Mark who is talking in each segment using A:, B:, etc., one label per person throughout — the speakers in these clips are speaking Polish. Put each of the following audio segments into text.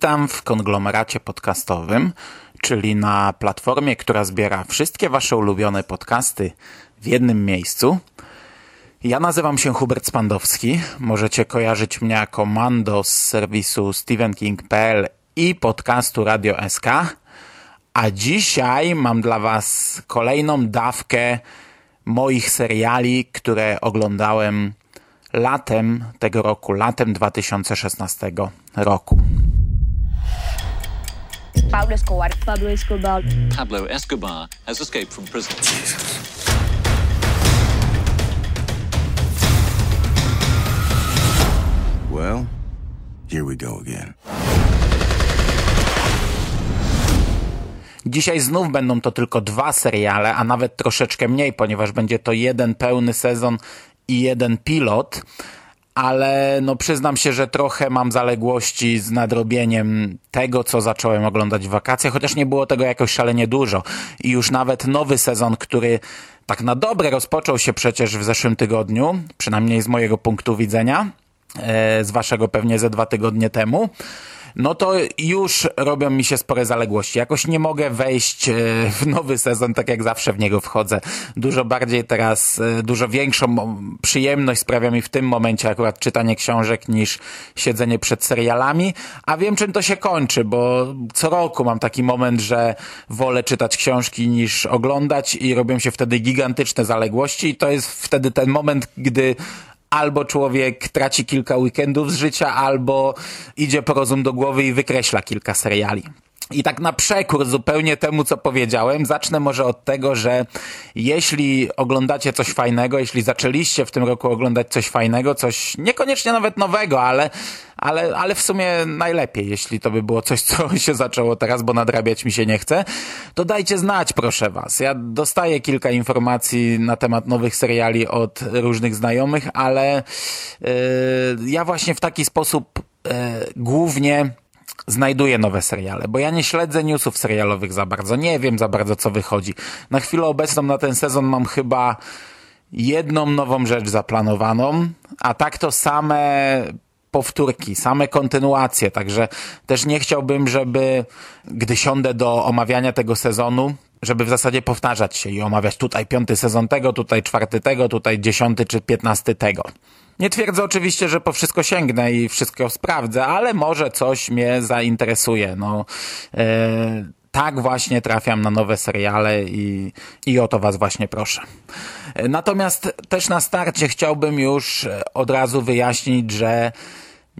A: Witam w konglomeracie podcastowym, czyli na platformie, która zbiera wszystkie Wasze ulubione podcasty w jednym miejscu. Ja nazywam się Hubert Spandowski. Możecie kojarzyć mnie jako Mando z serwisu StephenKing.pl i podcastu Radio SK. A dzisiaj mam dla Was kolejną dawkę moich seriali, które oglądałem latem tego roku, latem 2016 roku.
B: Pablo Escobar. Pablo Escobar.
C: Pablo Escobar has escaped from prison.
D: Well, here we go again.
A: Dzisiaj znów będą to tylko dwa seriale, a nawet troszeczkę mniej, ponieważ będzie to jeden pełny sezon i jeden pilot. Ale no przyznam się, że trochę mam zaległości z nadrobieniem tego, co zacząłem oglądać w wakacje, chociaż nie było tego jakoś szalenie dużo. I już nawet nowy sezon, który tak na dobre rozpoczął się przecież w zeszłym tygodniu, przynajmniej z mojego punktu widzenia, e, z waszego pewnie ze dwa tygodnie temu, no to już robią mi się spore zaległości. Jakoś nie mogę wejść e, w nowy sezon, tak jak zawsze w niego wchodzę. Dużo bardziej teraz, e, dużo większą przyjemność sprawia mi w tym momencie akurat czytanie książek niż siedzenie przed serialami, a wiem czym to się kończy, bo co roku mam taki moment, że wolę czytać książki niż oglądać i robią się wtedy gigantyczne zaległości i to jest wtedy ten moment, gdy albo człowiek traci kilka weekendów z życia, albo idzie po rozum do głowy i wykreśla kilka seriali. I tak na przekór zupełnie temu, co powiedziałem, zacznę może od tego, że jeśli oglądacie coś fajnego, jeśli zaczęliście w tym roku oglądać coś fajnego, coś niekoniecznie nawet nowego, ale, ale, ale w sumie najlepiej, jeśli to by było coś, co się zaczęło teraz, bo nadrabiać mi się nie chce, to dajcie znać, proszę was. Ja dostaję kilka informacji na temat nowych seriali od różnych znajomych, ale yy, ja właśnie w taki sposób yy, głównie znajduję nowe seriale, bo ja nie śledzę newsów serialowych za bardzo, nie wiem za bardzo co wychodzi. Na chwilę obecną na ten sezon mam chyba jedną nową rzecz zaplanowaną, a tak to same powtórki, same kontynuacje, także też nie chciałbym, żeby gdy siądę do omawiania tego sezonu, żeby w zasadzie powtarzać się i omawiać tutaj piąty sezon tego, tutaj czwarty tego, tutaj dziesiąty czy piętnasty tego. Nie twierdzę oczywiście, że po wszystko sięgnę i wszystko sprawdzę, ale może coś mnie zainteresuje. No, yy, tak właśnie trafiam na nowe seriale i, i o to was właśnie proszę. Natomiast też na starcie chciałbym już od razu wyjaśnić, że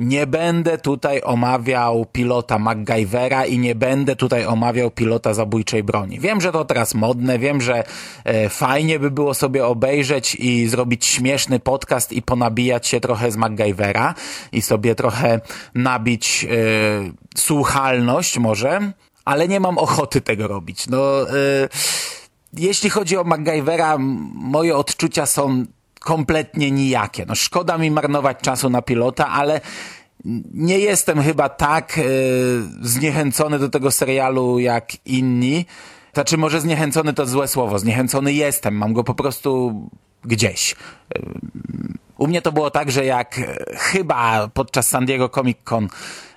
A: nie będę tutaj omawiał pilota MacGyvera i nie będę tutaj omawiał pilota zabójczej broni. Wiem, że to teraz modne, wiem, że e, fajnie by było sobie obejrzeć i zrobić śmieszny podcast i ponabijać się trochę z MacGyvera i sobie trochę nabić e, słuchalność może, ale nie mam ochoty tego robić. No, e, jeśli chodzi o MacGyvera, moje odczucia są kompletnie nijakie. No szkoda mi marnować czasu na pilota, ale nie jestem chyba tak e, zniechęcony do tego serialu jak inni. Znaczy może zniechęcony to złe słowo. Zniechęcony jestem. Mam go po prostu gdzieś. U mnie to było tak, że jak chyba podczas San Diego Comic Con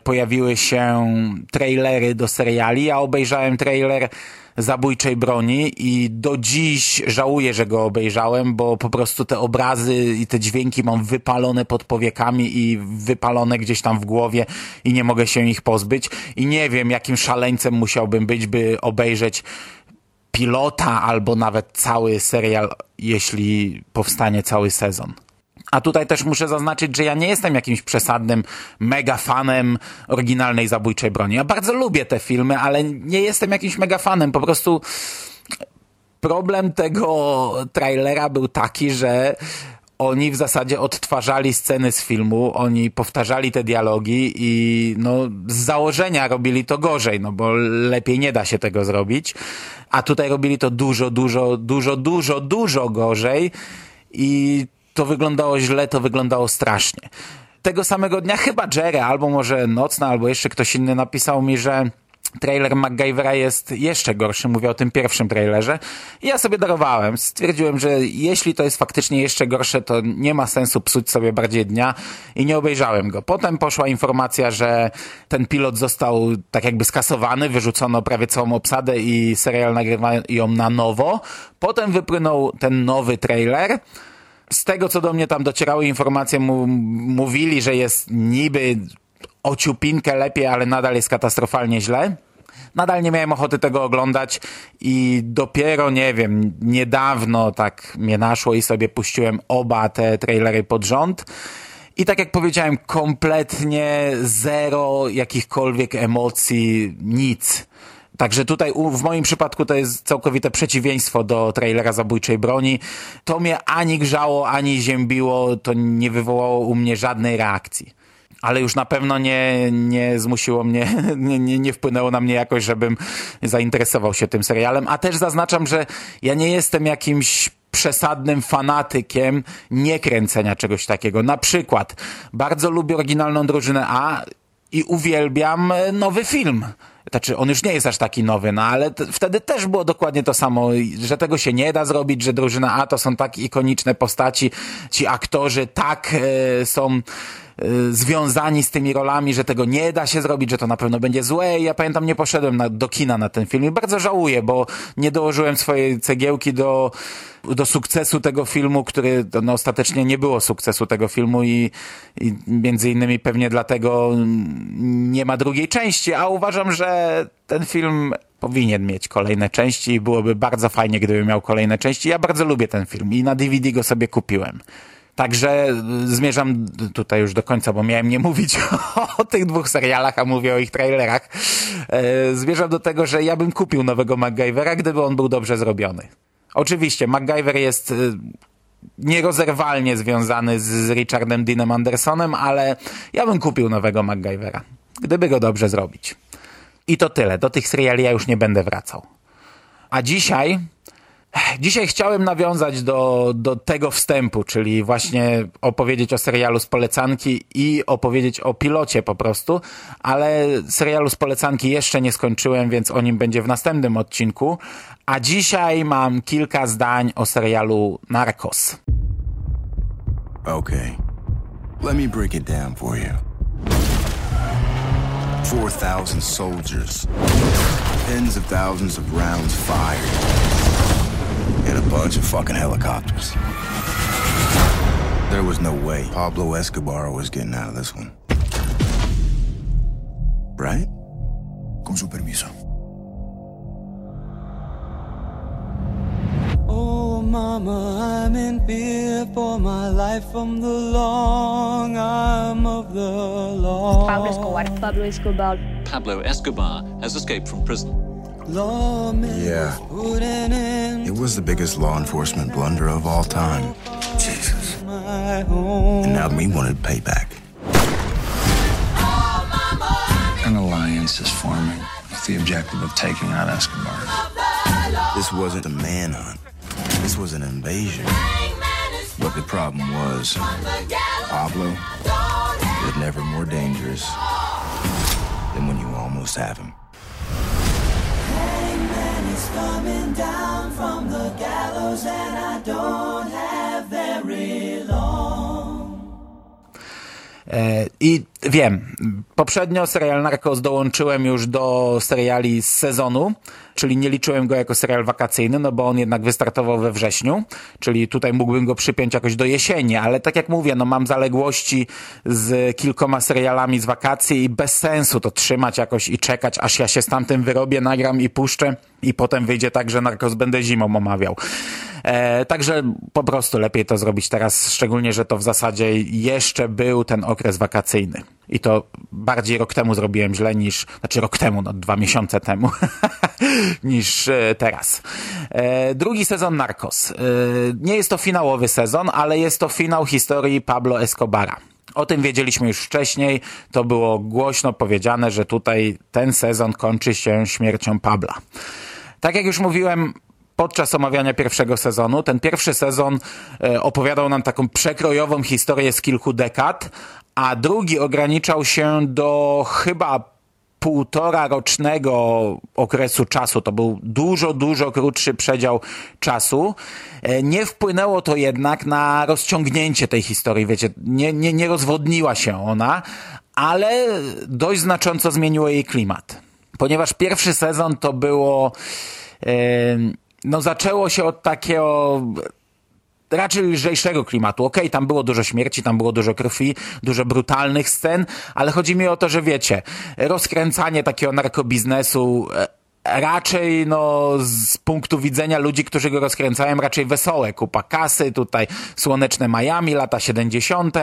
A: pojawiły się trailery do seriali. Ja obejrzałem trailer Zabójczej Broni i do dziś żałuję, że go obejrzałem, bo po prostu te obrazy i te dźwięki mam wypalone pod powiekami i wypalone gdzieś tam w głowie i nie mogę się ich pozbyć. I nie wiem, jakim szaleńcem musiałbym być, by obejrzeć pilota albo nawet cały serial, jeśli powstanie cały sezon. A tutaj też muszę zaznaczyć, że ja nie jestem jakimś przesadnym mega fanem oryginalnej Zabójczej Broni. Ja bardzo lubię te filmy, ale nie jestem jakimś mega fanem. Po prostu problem tego trailera był taki, że oni w zasadzie odtwarzali sceny z filmu, oni powtarzali te dialogi i no, z założenia robili to gorzej, no bo lepiej nie da się tego zrobić. A tutaj robili to dużo, dużo, dużo, dużo, dużo gorzej i to wyglądało źle, to wyglądało strasznie. Tego samego dnia chyba Jerry, albo może Nocna, albo jeszcze ktoś inny napisał mi, że trailer MacGyvera jest jeszcze gorszy, mówię o tym pierwszym trailerze. I ja sobie darowałem. Stwierdziłem, że jeśli to jest faktycznie jeszcze gorsze, to nie ma sensu psuć sobie bardziej dnia i nie obejrzałem go. Potem poszła informacja, że ten pilot został tak jakby skasowany, wyrzucono prawie całą obsadę i serial nagrywają na nowo. Potem wypłynął ten nowy trailer, z tego, co do mnie tam docierały informacje, mu, mówili, że jest niby o ciupinkę lepiej, ale nadal jest katastrofalnie źle. Nadal nie miałem ochoty tego oglądać i dopiero, nie wiem, niedawno tak mnie naszło i sobie puściłem oba te trailery pod rząd. I tak jak powiedziałem, kompletnie zero jakichkolwiek emocji, nic. Także tutaj w moim przypadku to jest całkowite przeciwieństwo do trailera Zabójczej Broni. To mnie ani grzało, ani ziębiło, to nie wywołało u mnie żadnej reakcji. Ale już na pewno nie, nie zmusiło mnie, nie, nie, nie wpłynęło na mnie jakoś, żebym zainteresował się tym serialem. A też zaznaczam, że ja nie jestem jakimś przesadnym fanatykiem niekręcenia czegoś takiego. Na przykład bardzo lubię oryginalną drużynę A i uwielbiam nowy film. Znaczy, on już nie jest aż taki nowy, no ale wtedy też było dokładnie to samo, że tego się nie da zrobić, że drużyna A to są tak ikoniczne postaci, ci aktorzy tak e, są Y, związani z tymi rolami, że tego nie da się zrobić, że to na pewno będzie złe. I ja pamiętam, nie poszedłem na, do kina na ten film i bardzo żałuję, bo nie dołożyłem swojej cegiełki do, do sukcesu tego filmu, który no, ostatecznie nie było sukcesu tego filmu i, i między innymi pewnie dlatego nie ma drugiej części, a uważam, że ten film powinien mieć kolejne części i byłoby bardzo fajnie, gdyby miał kolejne części. Ja bardzo lubię ten film i na DVD go sobie kupiłem. Także zmierzam tutaj już do końca, bo miałem nie mówić o, o tych dwóch serialach, a mówię o ich trailerach. E, zmierzam do tego, że ja bym kupił nowego MacGyvera, gdyby on był dobrze zrobiony. Oczywiście, MacGyver jest e, nierozerwalnie związany z Richardem Deanem Andersonem, ale ja bym kupił nowego MacGyvera, gdyby go dobrze zrobić. I to tyle. Do tych seriali ja już nie będę wracał. A dzisiaj Dzisiaj chciałem nawiązać do, do tego wstępu, czyli właśnie opowiedzieć o serialu z polecanki i opowiedzieć o pilocie po prostu, ale serialu z polecanki jeszcze nie skończyłem, więc o nim będzie w następnym odcinku. A dzisiaj mam kilka zdań o serialu Narcos.
D: Okay, let me break it down for you. 4,000 soldiers, tens of thousands of rounds fired. and a bunch of fucking helicopters. There was no way Pablo Escobar was getting out of this one. Right? Con su permiso.
E: Mama, I'm in fear for my life from the long arm of the law.
B: Pablo Escobar. Pablo Escobar.
C: Pablo Escobar has escaped from prison.
D: Yeah. It was the biggest law enforcement blunder of all time. Jesus. And now we wanted payback.
F: An alliance is forming with the objective of taking out Escobar.
D: This wasn't a manhunt. This was an invasion. But the problem was, Pablo was never more dangerous than when you almost have him.
E: Uh, coming down from the gallows and I don't have very long.
A: E, I wiem, poprzednio serial Narcos dołączyłem już do seriali z sezonu, czyli nie liczyłem go jako serial wakacyjny, no bo on jednak wystartował we wrześniu, czyli tutaj mógłbym go przypiąć jakoś do jesieni, ale tak jak mówię, no mam zaległości z kilkoma serialami z wakacji i bez sensu to trzymać jakoś i czekać, aż ja się z tamtym wyrobię, nagram i puszczę i potem wyjdzie tak, że Narcos będę zimą omawiał. E, także po prostu lepiej to zrobić teraz, szczególnie, że to w zasadzie jeszcze był ten okres wakacyjny. I to bardziej rok temu zrobiłem źle niż, znaczy rok temu, no dwa miesiące temu, niż e, teraz. E, drugi sezon Narcos. E, nie jest to finałowy sezon, ale jest to finał historii Pablo Escobara. O tym wiedzieliśmy już wcześniej, to było głośno powiedziane, że tutaj ten sezon kończy się śmiercią Pabla. Tak jak już mówiłem, podczas omawiania pierwszego sezonu. Ten pierwszy sezon e, opowiadał nam taką przekrojową historię z kilku dekad, a drugi ograniczał się do chyba półtora rocznego okresu czasu. To był dużo, dużo krótszy przedział czasu. E, nie wpłynęło to jednak na rozciągnięcie tej historii. Wiecie, nie, nie, nie rozwodniła się ona, ale dość znacząco zmieniło jej klimat. Ponieważ pierwszy sezon to było no zaczęło się od takiego raczej lżejszego klimatu. Okej, okay, tam było dużo śmierci, tam było dużo krwi, dużo brutalnych scen, ale chodzi mi o to, że wiecie, rozkręcanie takiego narkobiznesu e, raczej no z punktu widzenia ludzi, którzy go rozkręcają, raczej wesołe. Kupa kasy, tutaj słoneczne Miami, lata 70.,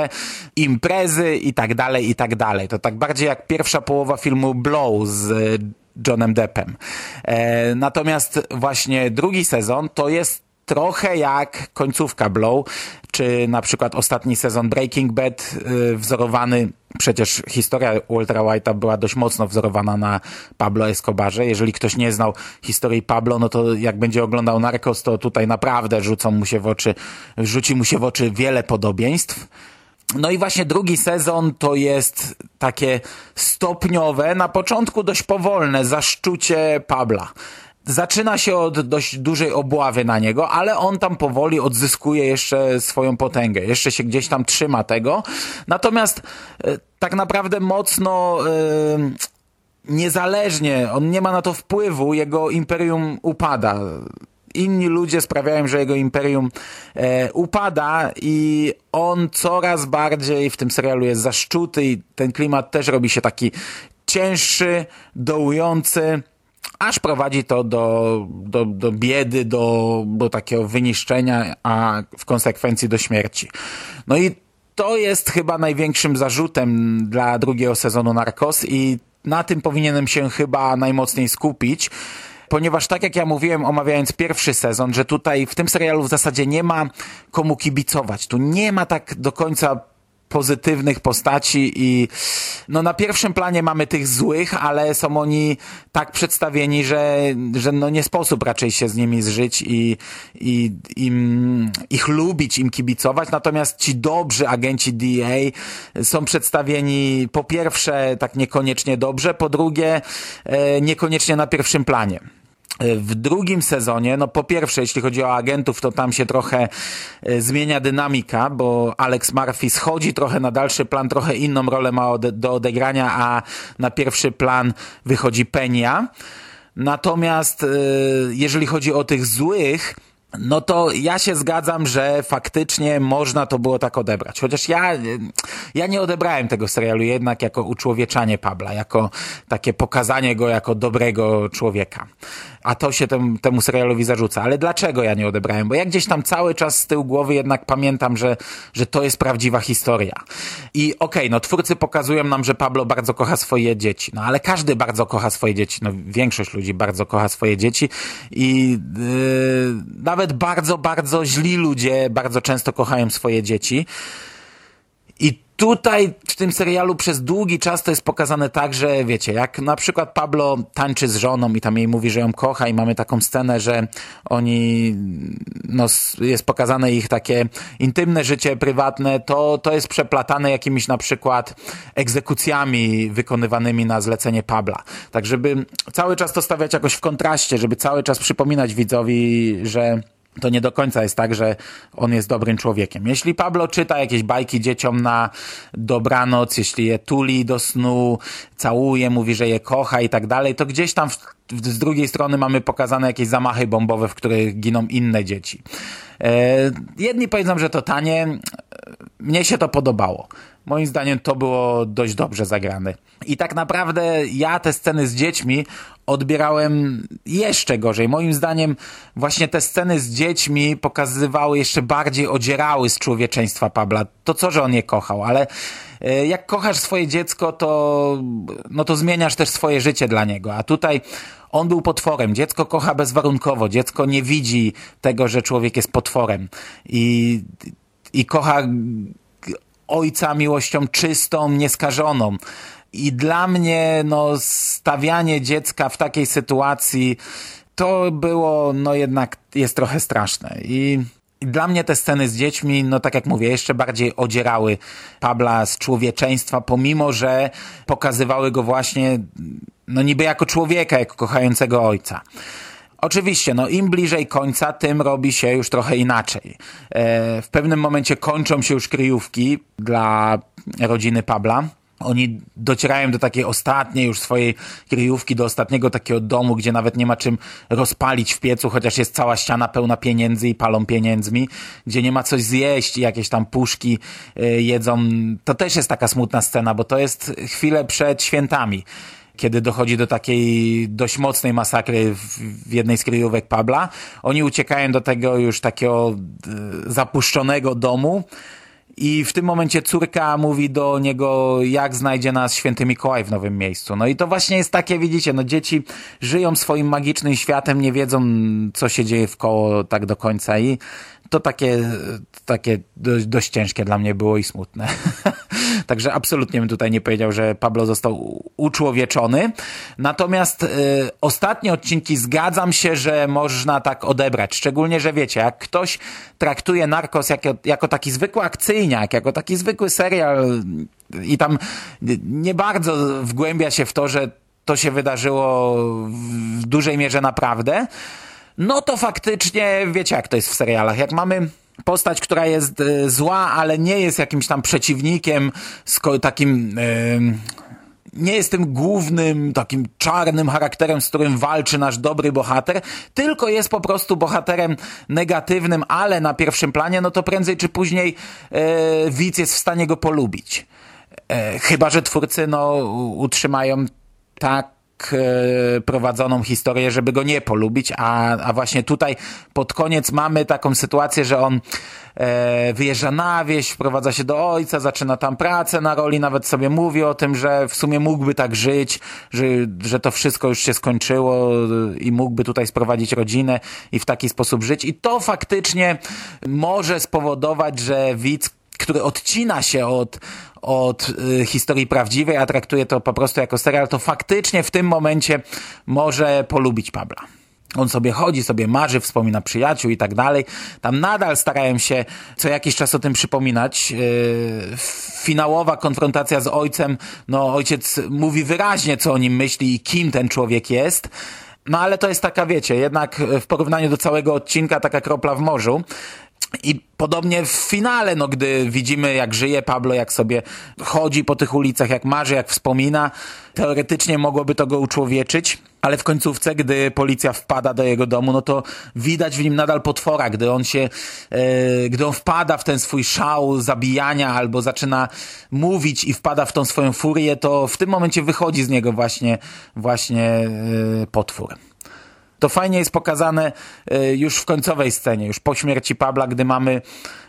A: imprezy i tak dalej, i tak dalej. To tak bardziej jak pierwsza połowa filmu Blow z Johnem Deppem. E, natomiast właśnie drugi sezon to jest trochę jak końcówka Blow, czy na przykład ostatni sezon Breaking Bad, y, wzorowany, przecież historia Waltera White'a była dość mocno wzorowana na Pablo Escobarze. Jeżeli ktoś nie znał historii Pablo, no to jak będzie oglądał Narcos, to tutaj naprawdę rzucą mu się w oczy, rzuci mu się w oczy wiele podobieństw. No i właśnie drugi sezon to jest takie stopniowe, na początku dość powolne zaszczucie Pabla. Zaczyna się od dość dużej obławy na niego, ale on tam powoli odzyskuje jeszcze swoją potęgę, jeszcze się gdzieś tam trzyma tego. Natomiast e, tak naprawdę mocno e, niezależnie, on nie ma na to wpływu, jego imperium upada. Inni ludzie sprawiają, że jego imperium e, upada i on coraz bardziej w tym serialu jest zaszczuty i ten klimat też robi się taki cięższy, dołujący, aż prowadzi to do, do, do biedy, do, do takiego wyniszczenia, a w konsekwencji do śmierci. No i to jest chyba największym zarzutem dla drugiego sezonu Narcos i na tym powinienem się chyba najmocniej skupić ponieważ tak jak ja mówiłem, omawiając pierwszy sezon, że tutaj w tym serialu w zasadzie nie ma komu kibicować. Tu nie ma tak do końca pozytywnych postaci i no na pierwszym planie mamy tych złych, ale są oni tak przedstawieni, że, że no nie sposób raczej się z nimi zżyć i, i im, ich lubić, im kibicować. Natomiast ci dobrzy agenci DEA są przedstawieni po pierwsze tak niekoniecznie dobrze, po drugie e, niekoniecznie na pierwszym planie. W drugim sezonie, no po pierwsze, jeśli chodzi o agentów, to tam się trochę e, zmienia dynamika, bo Alex Murphy schodzi trochę na dalszy plan, trochę inną rolę ma do odegrania, a na pierwszy plan wychodzi Penia. Natomiast e, jeżeli chodzi o tych złych, no to ja się zgadzam, że faktycznie można to było tak odebrać. Chociaż ja, ja nie odebrałem tego serialu jednak jako uczłowieczanie Pabla, jako takie pokazanie go jako dobrego człowieka. A to się tem, temu serialowi zarzuca. Ale dlaczego ja nie odebrałem? Bo ja gdzieś tam cały czas z tyłu głowy jednak pamiętam, że, że to jest prawdziwa historia. I okej, okay, no twórcy pokazują nam, że Pablo bardzo kocha swoje dzieci. No ale każdy bardzo kocha swoje dzieci. No większość ludzi bardzo kocha swoje dzieci i yy, nawet bardzo, bardzo źli ludzie bardzo często kochają swoje dzieci. Tutaj w tym serialu przez długi czas to jest pokazane tak, że wiecie, jak na przykład Pablo tańczy z żoną i tam jej mówi, że ją kocha i mamy taką scenę, że oni, no jest pokazane ich takie intymne życie prywatne, to, to jest przeplatane jakimiś na przykład egzekucjami wykonywanymi na zlecenie Pabla. Tak, żeby cały czas to stawiać jakoś w kontraście, żeby cały czas przypominać widzowi, że to nie do końca jest tak, że on jest dobrym człowiekiem. Jeśli Pablo czyta jakieś bajki dzieciom na dobranoc, jeśli je tuli do snu, całuje, mówi, że je kocha i tak dalej, to gdzieś tam w, w, z drugiej strony mamy pokazane jakieś zamachy bombowe, w których giną inne dzieci. E, jedni powiedzą, że to tanie. Mnie się to podobało. Moim zdaniem to było dość dobrze zagrane. I tak naprawdę ja te sceny z dziećmi odbierałem jeszcze gorzej. Moim zdaniem właśnie te sceny z dziećmi pokazywały jeszcze bardziej, odzierały z człowieczeństwa Pabla. To co, że on je kochał, ale e, jak kochasz swoje dziecko, to, no to zmieniasz też swoje życie dla niego. A tutaj on był potworem. Dziecko kocha bezwarunkowo. Dziecko nie widzi tego, że człowiek jest potworem. I, i kocha ojca miłością czystą, nieskażoną. I dla mnie, no, stawianie dziecka w takiej sytuacji to było, no jednak jest trochę straszne. I, dla mnie te sceny z dziećmi, no tak jak mówię, jeszcze bardziej odzierały Pabla z człowieczeństwa, pomimo że pokazywały go właśnie, no niby jako człowieka, jako kochającego ojca. Oczywiście, no im bliżej końca, tym robi się już trochę inaczej. E, w pewnym momencie kończą się już kryjówki dla rodziny Pabla. Oni docierają do takiej ostatniej już swojej kryjówki, do ostatniego takiego domu, gdzie nawet nie ma czym rozpalić w piecu, chociaż jest cała ściana pełna pieniędzy i palą pieniędzmi, gdzie nie ma coś zjeść i jakieś tam puszki y, jedzą. To też jest taka smutna scena, bo to jest chwilę przed świętami kiedy dochodzi do takiej dość mocnej masakry w, w jednej z kryjówek Pabla. Oni uciekają do tego już takiego y, zapuszczonego domu, i w tym momencie córka mówi do niego, jak znajdzie nas święty Mikołaj w nowym miejscu. No i to właśnie jest takie, widzicie, no dzieci żyją swoim magicznym światem, nie wiedzą, co się dzieje w koło tak do końca i to takie, takie dość, dość ciężkie dla mnie było i smutne. Także absolutnie bym tutaj nie powiedział, że Pablo został uczłowieczony. Natomiast y, ostatnie odcinki zgadzam się, że można tak odebrać. Szczególnie, że wiecie, jak ktoś traktuje Narcos jako, jako taki zwykły akcyjniak, jako taki zwykły serial i tam nie bardzo wgłębia się w to, że to się wydarzyło w dużej mierze naprawdę, no to faktycznie wiecie jak to jest w serialach. Jak mamy postać, która jest e, zła, ale nie jest jakimś tam przeciwnikiem, takim... nie jest tym głównym, takim czarnym charakterem, z którym walczy nasz dobry bohater, tylko jest po prostu bohaterem negatywnym, ale na pierwszym planie, no to prędzej czy później e, widz jest w stanie go polubić. E, chyba, że twórcy no, utrzymają tak E, prowadzoną historię, żeby go nie polubić, a, a właśnie tutaj pod koniec mamy taką sytuację, że on e, wyjeżdża na wieś, wprowadza się do ojca, zaczyna tam pracę na roli, nawet sobie mówi o tym, że w sumie mógłby tak żyć, że, że to wszystko już się skończyło i mógłby tutaj sprowadzić rodzinę i w taki sposób żyć. I to faktycznie może spowodować, że widz który odcina się od, od y, historii prawdziwej, a traktuje to po prostu jako serial, to faktycznie w tym momencie może polubić Pabla. On sobie chodzi, sobie marzy, wspomina przyjaciół i tak dalej. Tam nadal starają się co jakiś czas o tym przypominać. Yy, finałowa konfrontacja z ojcem, no ojciec mówi wyraźnie, co o nim myśli i kim ten człowiek jest. No ale to jest taka, wiecie, jednak w porównaniu do całego odcinka taka kropla w morzu. I podobnie w finale, no gdy widzimy jak żyje Pablo, jak sobie chodzi po tych ulicach, jak marzy, jak wspomina, teoretycznie mogłoby to go uczłowieczyć, ale w końcówce, gdy policja wpada do jego domu, no to widać w nim nadal potwora, gdy on się, e, gdy on wpada w ten swój szał zabijania albo zaczyna mówić i wpada w tą swoją furię, to w tym momencie wychodzi z niego właśnie, właśnie e, potwór to fajnie jest pokazane e, już w końcowej scenie, już po śmierci Pabla, gdy mamy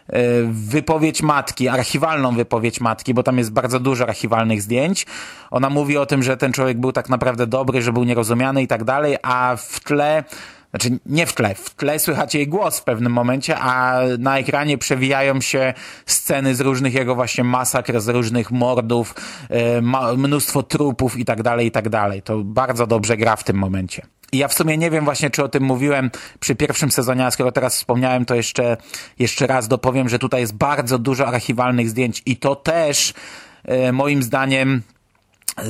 A: e, wypowiedź matki, archiwalną wypowiedź matki, bo tam jest bardzo dużo archiwalnych zdjęć. Ona mówi o tym, że ten człowiek był tak naprawdę dobry, że był nierozumiany i tak dalej, a w tle znaczy nie w tle, w tle słychać jej głos w pewnym momencie, a na ekranie przewijają się sceny z różnych jego właśnie masakr, z różnych mordów, e, mnóstwo trupów i tak dalej, i tak dalej. To bardzo dobrze gra w tym momencie. I ja w sumie nie wiem właśnie, czy o tym mówiłem przy pierwszym sezonie, a skoro teraz wspomniałem, to jeszcze, jeszcze raz dopowiem, że tutaj jest bardzo dużo archiwalnych zdjęć i to też e, moim zdaniem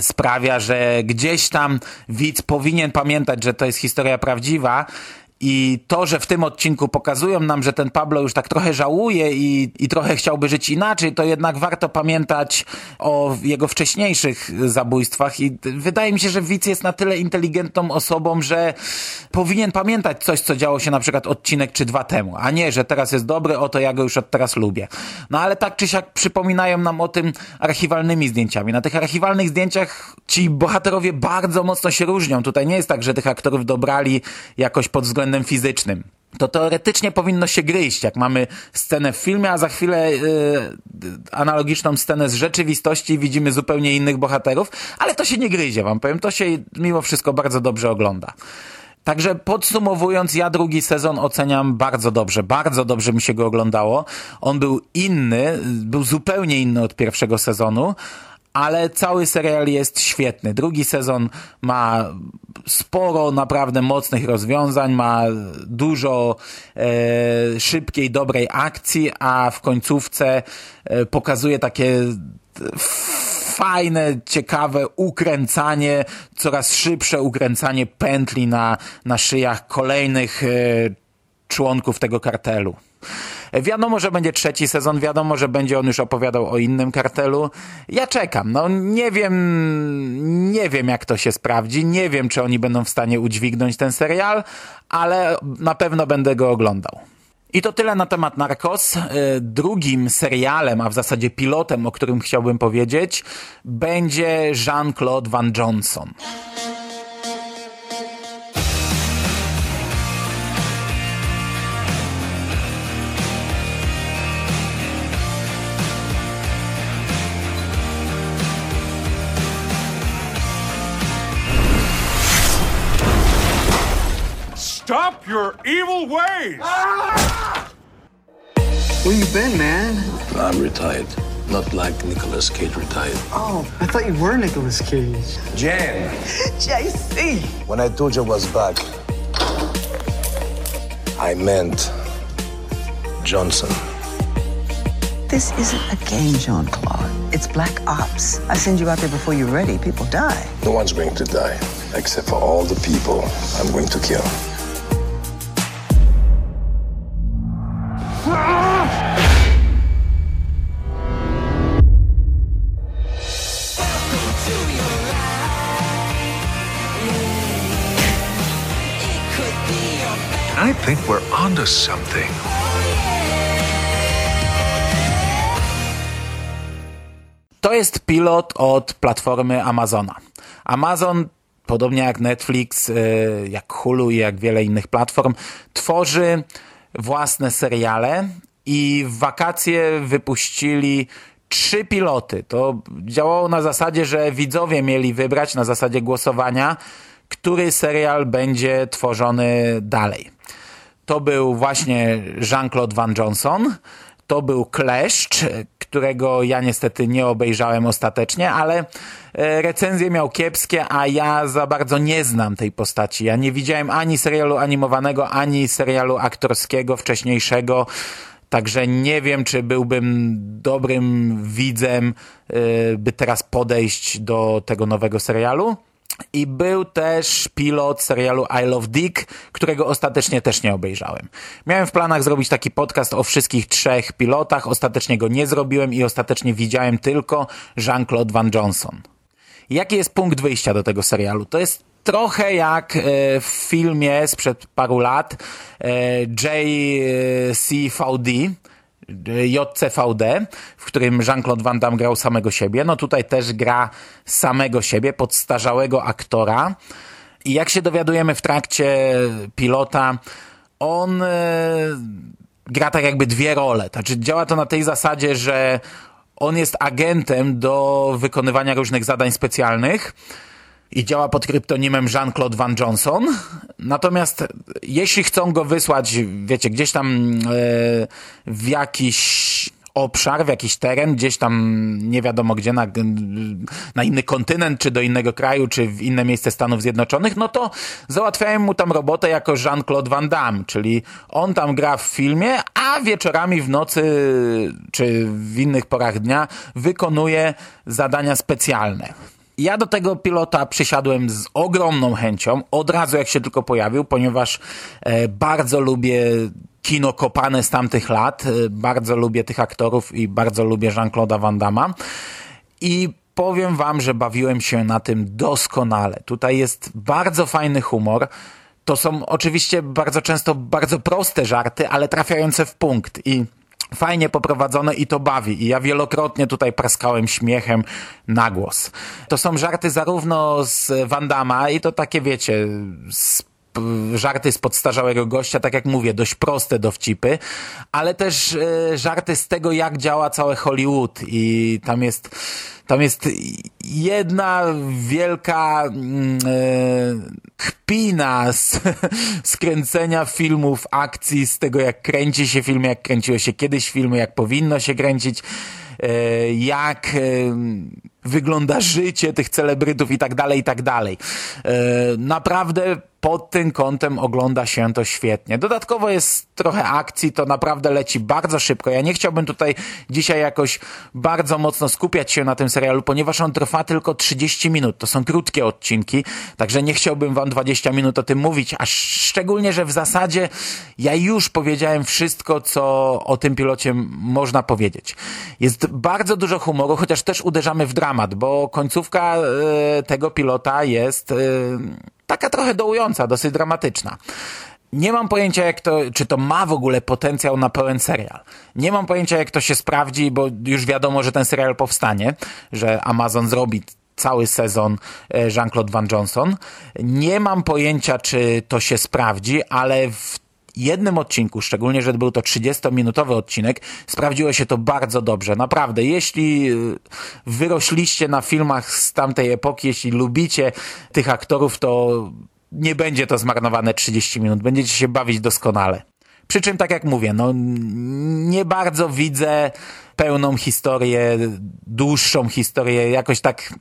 A: sprawia, że gdzieś tam widz powinien pamiętać, że to jest historia prawdziwa I to, że w tym odcinku pokazują nam, że ten Pablo już tak trochę żałuje i, i trochę chciałby żyć inaczej, to jednak warto pamiętać o jego wcześniejszych zabójstwach. I wydaje mi się, że widz jest na tyle inteligentną osobą, że powinien pamiętać coś, co działo się na przykład odcinek czy dwa temu, a nie, że teraz jest dobry, oto ja go już od teraz lubię. No ale tak czy siak przypominają nam o tym archiwalnymi zdjęciami. Na tych archiwalnych zdjęciach ci bohaterowie bardzo mocno się różnią. Tutaj nie jest tak, że tych aktorów dobrali jakoś pod względem fizycznym to teoretycznie powinno się gryźć, jak mamy scenę w filmie, a za chwilę yy, analogiczną scenę z rzeczywistości widzimy zupełnie innych bohaterów, ale to się nie gryzie, wam powiem, to się mimo wszystko bardzo dobrze ogląda. Także podsumowując, ja drugi sezon oceniam bardzo dobrze. Bardzo dobrze mi się go oglądało. On był inny, był zupełnie inny od pierwszego sezonu, ale cały serial jest świetny. Drugi sezon ma sporo naprawdę mocnych rozwiązań, ma dużo e, szybkiej, dobrej akcji, a w końcówce e, pokazuje takie fajne, ciekawe ukręcanie, coraz szybsze ukręcanie pętli na, na szyjach kolejnych e, członków tego kartelu. Wiadomo, że będzie trzeci sezon, wiadomo, że będzie on już opowiadał o innym kartelu. Ja czekam. No nie wiem, nie wiem jak to się sprawdzi, nie wiem czy oni będą w stanie udźwignąć ten serial, ale na pewno będę go oglądał. I to tyle na temat Narcos. E, drugim serialem, a w zasadzie pilotem, o którym chciałbym powiedzieć, będzie Jean-Claude Van Johnson.
G: Stop your evil ways!
H: Where you been, man?
I: I'm retired. Not like Nicolas Cage retired.
H: Oh, I thought you were Nicolas Cage.
I: Jan!
H: JC!
I: When I told you I was back, I meant Johnson.
J: This isn't a game, Jean Claude. It's Black Ops. I send you out there before you're ready. People die.
I: No one's going to die, except for all the people I'm going to kill.
G: Think we're onto something.
A: To jest pilot od platformy Amazona. Amazon, podobnie jak Netflix, y, jak Hulu i jak wiele innych platform, tworzy własne seriale i w wakacje wypuścili trzy piloty. To działało na zasadzie, że widzowie mieli wybrać na zasadzie głosowania, który serial będzie tworzony dalej. To był właśnie Jean-Claude Van Johnson, to był Kleszcz, którego ja niestety nie obejrzałem ostatecznie, ale e, recenzje miał kiepskie, a ja za bardzo nie znam tej postaci. Ja nie widziałem ani serialu animowanego, ani serialu aktorskiego wcześniejszego. Także nie wiem, czy byłbym dobrym widzem, e, by teraz podejść do tego nowego serialu. I był też pilot serialu I Love Dick, którego ostatecznie też nie obejrzałem. Miałem w planach zrobić taki podcast o wszystkich trzech pilotach, ostatecznie go nie zrobiłem i ostatecznie widziałem tylko Jean-Claude Van Johnson. Jaki jest punkt wyjścia do tego serialu? To jest trochę jak e, w filmie sprzed paru lat e, JCVD, JCVD, w którym Jean-Claude Van Damme grał samego siebie. No tutaj też gra samego siebie, podstarzałego aktora. I jak się dowiadujemy w trakcie pilota, on e, gra tak jakby dwie role. Znaczy działa to na tej zasadzie, że on jest agentem do wykonywania różnych zadań specjalnych i działa pod kryptonimem Jean-Claude Van Johnson. Natomiast jeśli chcą go wysłać, wiecie, gdzieś tam e, w jakiś obszar, w jakiś teren, gdzieś tam nie wiadomo gdzie, na, na inny kontynent, czy do innego kraju, czy w inne miejsce Stanów Zjednoczonych, no to załatwiają mu tam robotę jako Jean-Claude Van Damme, czyli on tam gra w filmie, a wieczorami w nocy, czy w innych porach dnia wykonuje zadania specjalne. Ja do tego pilota przysiadłem z ogromną chęcią, od razu jak się tylko pojawił, ponieważ e, bardzo lubię kino kopane z tamtych lat, e, bardzo lubię tych aktorów i bardzo lubię Jean-Claude'a Van Damme. I powiem wam, że bawiłem się na tym doskonale. Tutaj jest bardzo fajny humor. To są oczywiście bardzo często bardzo proste żarty, ale trafiające w punkt i fajnie poprowadzone i to bawi. I ja wielokrotnie tutaj praskałem śmiechem na głos. To są żarty zarówno z Wandama i to takie wiecie, z żarty z podstarzałego gościa, tak jak mówię, dość proste dowcipy, ale też e, żarty z tego, jak działa całe Hollywood i tam jest tam jest jedna wielka mm, e, kpina z skręcenia filmów, akcji, z tego jak kręci się film, jak kręciło się kiedyś filmy, jak powinno się kręcić, e, jak wygląda życie tych celebrytów i tak dalej, i tak dalej. Naprawdę pod tym kątem ogląda się to świetnie. Dodatkowo jest trochę akcji, to naprawdę leci bardzo szybko. Ja nie chciałbym tutaj dzisiaj jakoś bardzo mocno skupiać się na tym serialu, ponieważ on trwa tylko 30 minut. To są krótkie odcinki, także nie chciałbym wam 20 minut o tym mówić, a szczególnie, że w zasadzie ja już powiedziałem wszystko, co o tym pilocie można powiedzieć. Jest bardzo dużo humoru, chociaż też uderzamy w dramat, bo końcówka e, tego pilota jest e, taka trochę dołująca, dosyć dramatyczna. Nie mam pojęcia, jak to, czy to ma w ogóle potencjał na pełen serial. Nie mam pojęcia, jak to się sprawdzi, bo już wiadomo, że ten serial powstanie, że Amazon zrobi cały sezon e, Jean-Claude Van Johnson. Nie mam pojęcia, czy to się sprawdzi, ale w jednym odcinku, szczególnie, że był to 30-minutowy odcinek, sprawdziło się to bardzo dobrze. Naprawdę, jeśli y, wyrośliście na filmach z tamtej epoki, jeśli lubicie tych aktorów, to nie będzie to zmarnowane 30 minut. Będziecie się bawić doskonale. Przy czym, tak jak mówię, no, nie bardzo widzę pełną historię, dłuższą historię, jakoś tak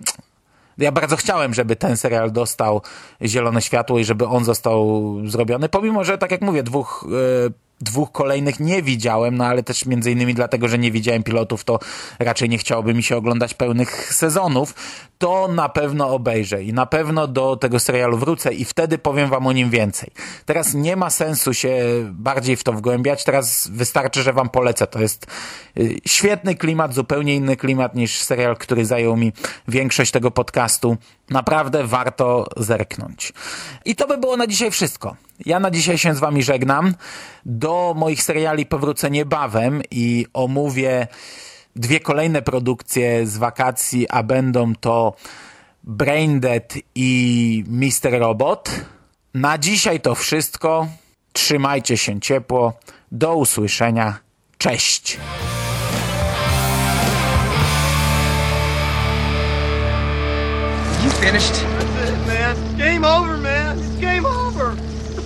A: ja bardzo chciałem, żeby ten serial dostał zielone światło i żeby on został zrobiony, pomimo, że tak jak mówię, dwóch yy, dwóch kolejnych nie widziałem, no ale też między innymi dlatego, że nie widziałem pilotów, to raczej nie chciałoby mi się oglądać pełnych sezonów, to na pewno obejrzę i na pewno do tego serialu wrócę i wtedy powiem wam o nim więcej. Teraz nie ma sensu się bardziej w to wgłębiać, teraz wystarczy, że wam polecę. To jest y, świetny klimat, zupełnie inny klimat niż serial, który zajął mi większość tego podcastu. Naprawdę warto zerknąć. I to by było na dzisiaj wszystko. Ja na dzisiaj się z wami żegnam. Do moich seriali powrócę niebawem i omówię dwie kolejne produkcje z wakacji, a będą to Braindead i Mr. Robot. Na dzisiaj to wszystko. Trzymajcie się ciepło. Do usłyszenia. Cześć!
H: You finished? That's it, man. Game over, man.